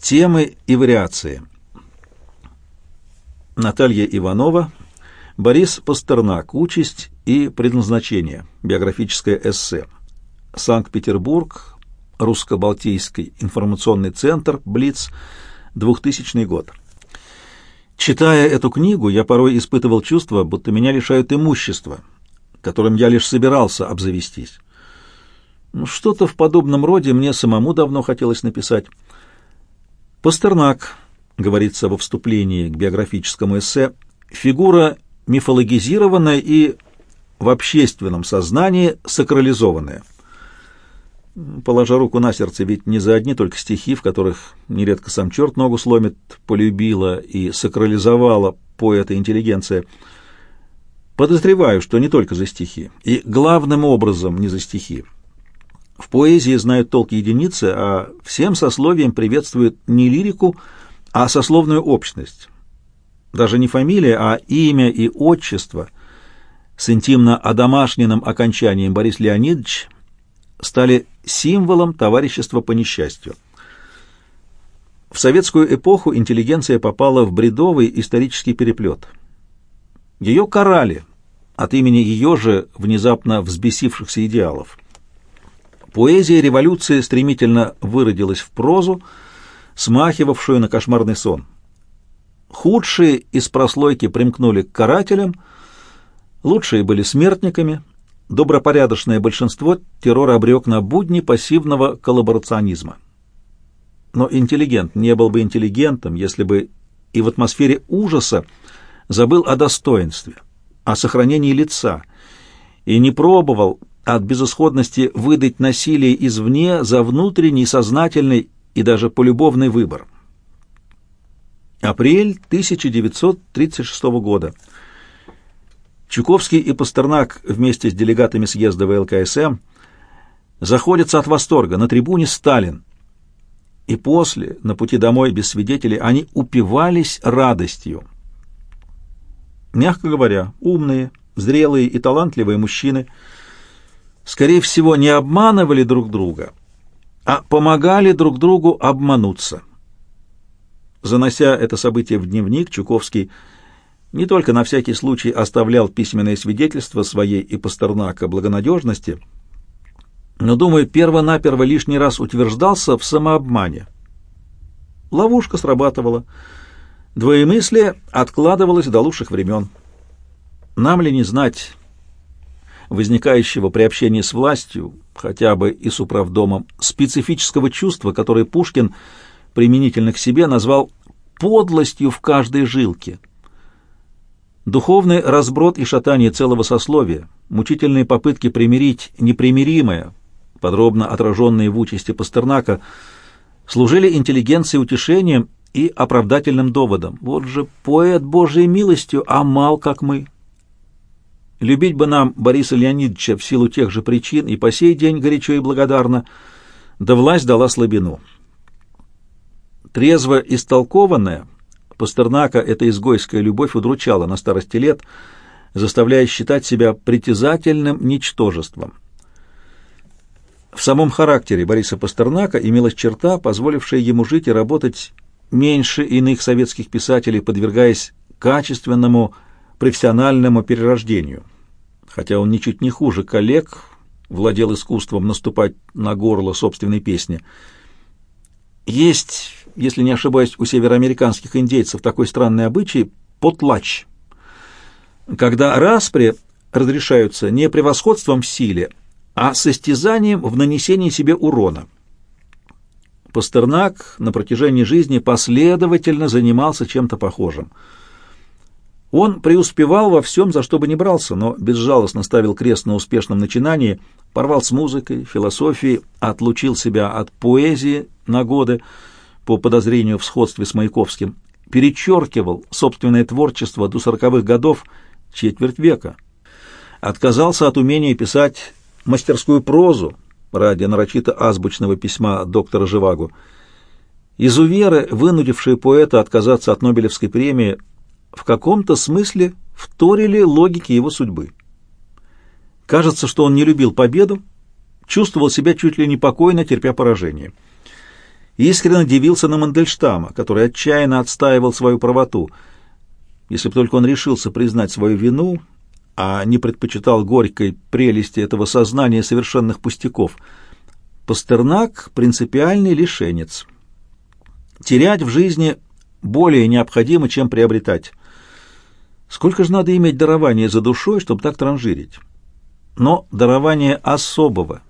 Темы и вариации. Наталья Иванова, Борис Пастернак. Участь и предназначение. Биографическое эссе. Санкт-Петербург. Русско-Балтийский информационный центр. Блиц. 2000 год. Читая эту книгу, я порой испытывал чувство, будто меня лишают имущества, которым я лишь собирался обзавестись. Ну, что-то в подобном роде мне самому давно хотелось написать. Пастернак, говорится во вступлении к биографическому эссе, фигура мифологизированная и в общественном сознании сакрализованная. Положа руку на сердце, ведь не за одни только стихи, в которых нередко сам черт ногу сломит, полюбила и сакрализовала поэта-интеллигенция. Подозреваю, что не только за стихи, и главным образом не за стихи. В поэзии знают толк единицы, а всем сословиям приветствуют не лирику, а сословную общность. Даже не фамилия, а имя и отчество с интимно-одомашненным окончанием Борис Леонидович стали символом товарищества по несчастью. В советскую эпоху интеллигенция попала в бредовый исторический переплет. Ее карали от имени ее же внезапно взбесившихся идеалов – Поэзия революции стремительно выродилась в прозу, смахивавшую на кошмарный сон. Худшие из прослойки примкнули к карателям, лучшие были смертниками, добропорядочное большинство террор обрек на будни пассивного коллаборационизма. Но интеллигент не был бы интеллигентом, если бы и в атмосфере ужаса забыл о достоинстве, о сохранении лица и не пробовал от безысходности выдать насилие извне за внутренний, сознательный и даже полюбовный выбор. Апрель 1936 года. Чуковский и Пастернак вместе с делегатами съезда ВЛКСМ заходятся от восторга. На трибуне Сталин. И после, на пути домой без свидетелей, они упивались радостью. Мягко говоря, умные, зрелые и талантливые мужчины – скорее всего, не обманывали друг друга, а помогали друг другу обмануться. Занося это событие в дневник, Чуковский не только на всякий случай оставлял письменное свидетельство своей и Пастернака благонадежности, но, думаю, перво-наперво лишний раз утверждался в самообмане. Ловушка срабатывала. Двоемыслие откладывалось до лучших времен. Нам ли не знать, возникающего при общении с властью, хотя бы и с управдомом, специфического чувства, которое Пушкин применительно к себе назвал подлостью в каждой жилке. Духовный разброд и шатание целого сословия, мучительные попытки примирить непримиримое, подробно отраженные в участи Пастернака, служили интеллигенции утешением и оправдательным доводом. Вот же поэт Божией милостью, а мал, как мы. Любить бы нам Бориса Леонидовича в силу тех же причин и по сей день горячо и благодарно, да власть дала слабину. Трезво истолкованная, Пастернака эта изгойская любовь удручала на старости лет, заставляя считать себя притязательным ничтожеством. В самом характере Бориса Пастернака имелась черта, позволившая ему жить и работать меньше иных советских писателей, подвергаясь качественному профессиональному перерождению. Хотя он ничуть не хуже коллег, владел искусством наступать на горло собственной песни. Есть, если не ошибаюсь, у североамериканских индейцев такой странный обычай – потлач. Когда распри разрешаются не превосходством в силе, а состязанием в нанесении себе урона. Пастернак на протяжении жизни последовательно занимался чем-то похожим – он преуспевал во всем, за что бы ни брался, но безжалостно ставил крест на успешном начинании, порвал с музыкой, философией, отлучил себя от поэзии на годы по подозрению в сходстве с Маяковским, перечеркивал собственное творчество до сороковых годов, четверть века, отказался от умения писать мастерскую прозу ради нарочито азбучного письма доктора Живагу. Изуверы, вынудившие поэта отказаться от Нобелевской премии, в каком-то смысле вторили логике его судьбы. Кажется, что он не любил победу, чувствовал себя чуть ли не покойно, терпя поражение. искренне дивился на Мандельштама, который отчаянно отстаивал свою правоту. Если бы только он решился признать свою вину, а не предпочитал горькой прелести этого сознания совершенных пустяков. Пастернак — принципиальный лишенец. Терять в жизни более необходимо, чем приобретать. Сколько же надо иметь дарования за душой, чтобы так транжирить? Но дарование особого,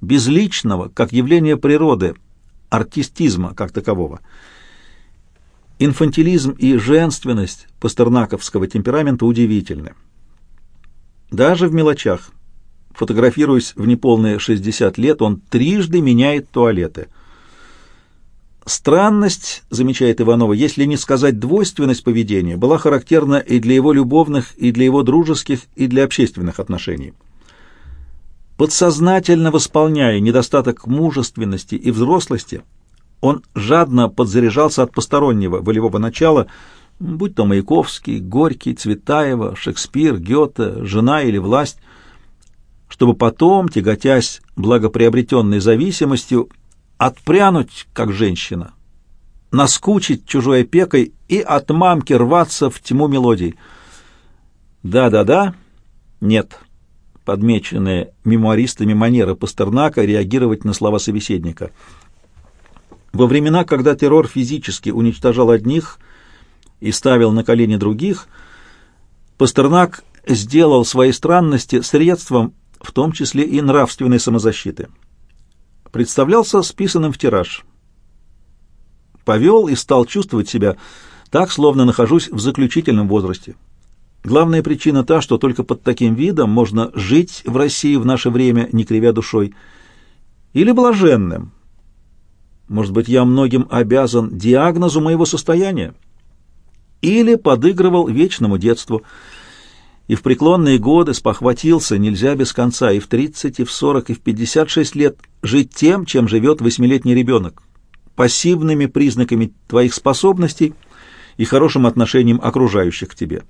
безличного, как явление природы, артистизма как такового. Инфантилизм и женственность пастернаковского темперамента удивительны. Даже в мелочах. Фотографируясь в неполные 60 лет, он трижды меняет туалеты – Странность, замечает Иванова, если не сказать двойственность поведения, была характерна и для его любовных, и для его дружеских, и для общественных отношений. Подсознательно восполняя недостаток мужественности и взрослости, он жадно подзаряжался от постороннего волевого начала, будь то Маяковский, Горький, Цветаева, Шекспир, Гёте, жена или власть, чтобы потом, тяготясь благоприобретенной зависимостью, отпрянуть, как женщина, наскучить чужой опекой и от мамки рваться в тьму мелодий. Да-да-да, нет. Подмеченные мемуаристами манеры Пастернака реагировать на слова собеседника. Во времена, когда террор физически уничтожал одних и ставил на колени других, Пастернак сделал свои странности средством, в том числе и нравственной самозащиты представлялся списанным в тираж. Повел и стал чувствовать себя так, словно нахожусь в заключительном возрасте. Главная причина та, что только под таким видом можно жить в России в наше время, не кривя душой, или блаженным. Может быть, я многим обязан диагнозу моего состояния? Или подыгрывал вечному детству – и в преклонные годы спохватился, нельзя без конца, и в 30, и в 40, и в 56 лет жить тем, чем живет восьмилетний ребенок, пассивными признаками твоих способностей и хорошим отношением окружающих к тебе.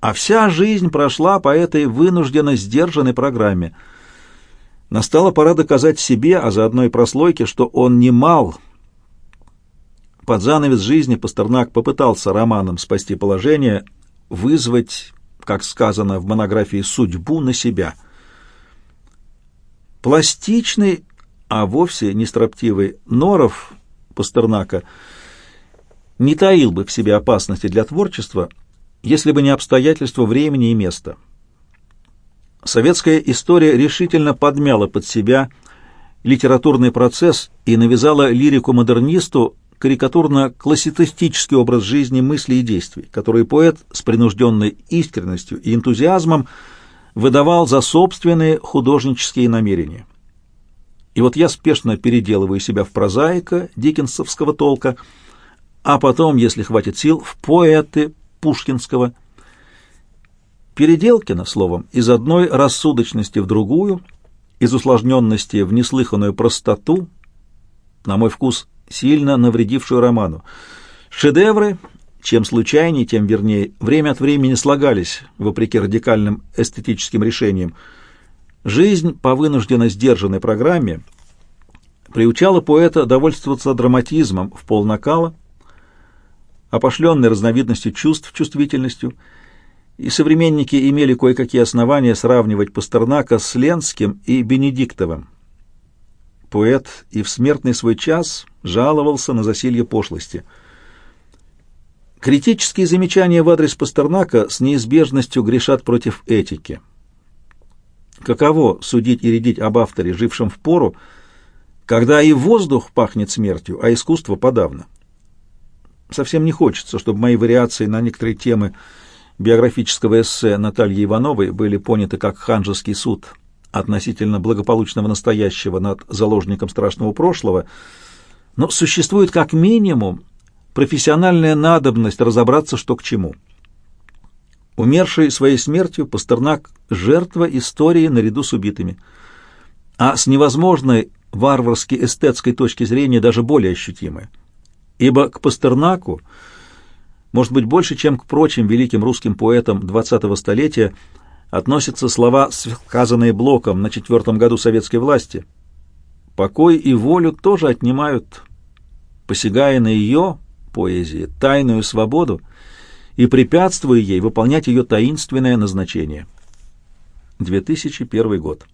А вся жизнь прошла по этой вынужденно сдержанной программе. Настала пора доказать себе, а заодно и прослойке, что он не мал. Под занавес жизни Пастернак попытался романом спасти положение, вызвать как сказано в монографии «Судьбу на себя». Пластичный, а вовсе не строптивый Норов Пастернака не таил бы в себе опасности для творчества, если бы не обстоятельства времени и места. Советская история решительно подмяла под себя литературный процесс и навязала лирику-модернисту карикатурно-классицистический образ жизни, мысли и действий, который поэт с принужденной искренностью и энтузиазмом выдавал за собственные художнические намерения. И вот я спешно переделываю себя в прозаика диккенсовского толка, а потом, если хватит сил, в поэты пушкинского. Переделкина, словом, из одной рассудочности в другую, из усложненности в неслыханную простоту, на мой вкус, сильно навредившую роману. Шедевры, чем случайнее, тем вернее, время от времени слагались, вопреки радикальным эстетическим решениям. Жизнь по вынужденно сдержанной программе приучала поэта довольствоваться драматизмом в полнакала, опошленной разновидностью чувств чувствительностью, и современники имели кое-какие основания сравнивать Пастернака с Ленским и Бенедиктовым. Поэт и в смертный свой час жаловался на засилье пошлости. Критические замечания в адрес Пастернака с неизбежностью грешат против этики. Каково судить и рядить об авторе, жившем в пору, когда и воздух пахнет смертью, а искусство подавно? Совсем не хочется, чтобы мои вариации на некоторые темы биографического эссе Натальи Ивановой были поняты как ханжеский суд – относительно благополучного настоящего над заложником страшного прошлого, но существует как минимум профессиональная надобность разобраться, что к чему. Умерший своей смертью Пастернак – жертва истории наряду с убитыми, а с невозможной варварски эстетской точки зрения даже более ощутимая. Ибо к Пастернаку, может быть, больше, чем к прочим великим русским поэтам XX столетия – относятся слова, сказанные Блоком на четвертом году советской власти. Покой и волю тоже отнимают, посягая на ее, поэзии, тайную свободу и препятствуя ей выполнять ее таинственное назначение. 2001 год.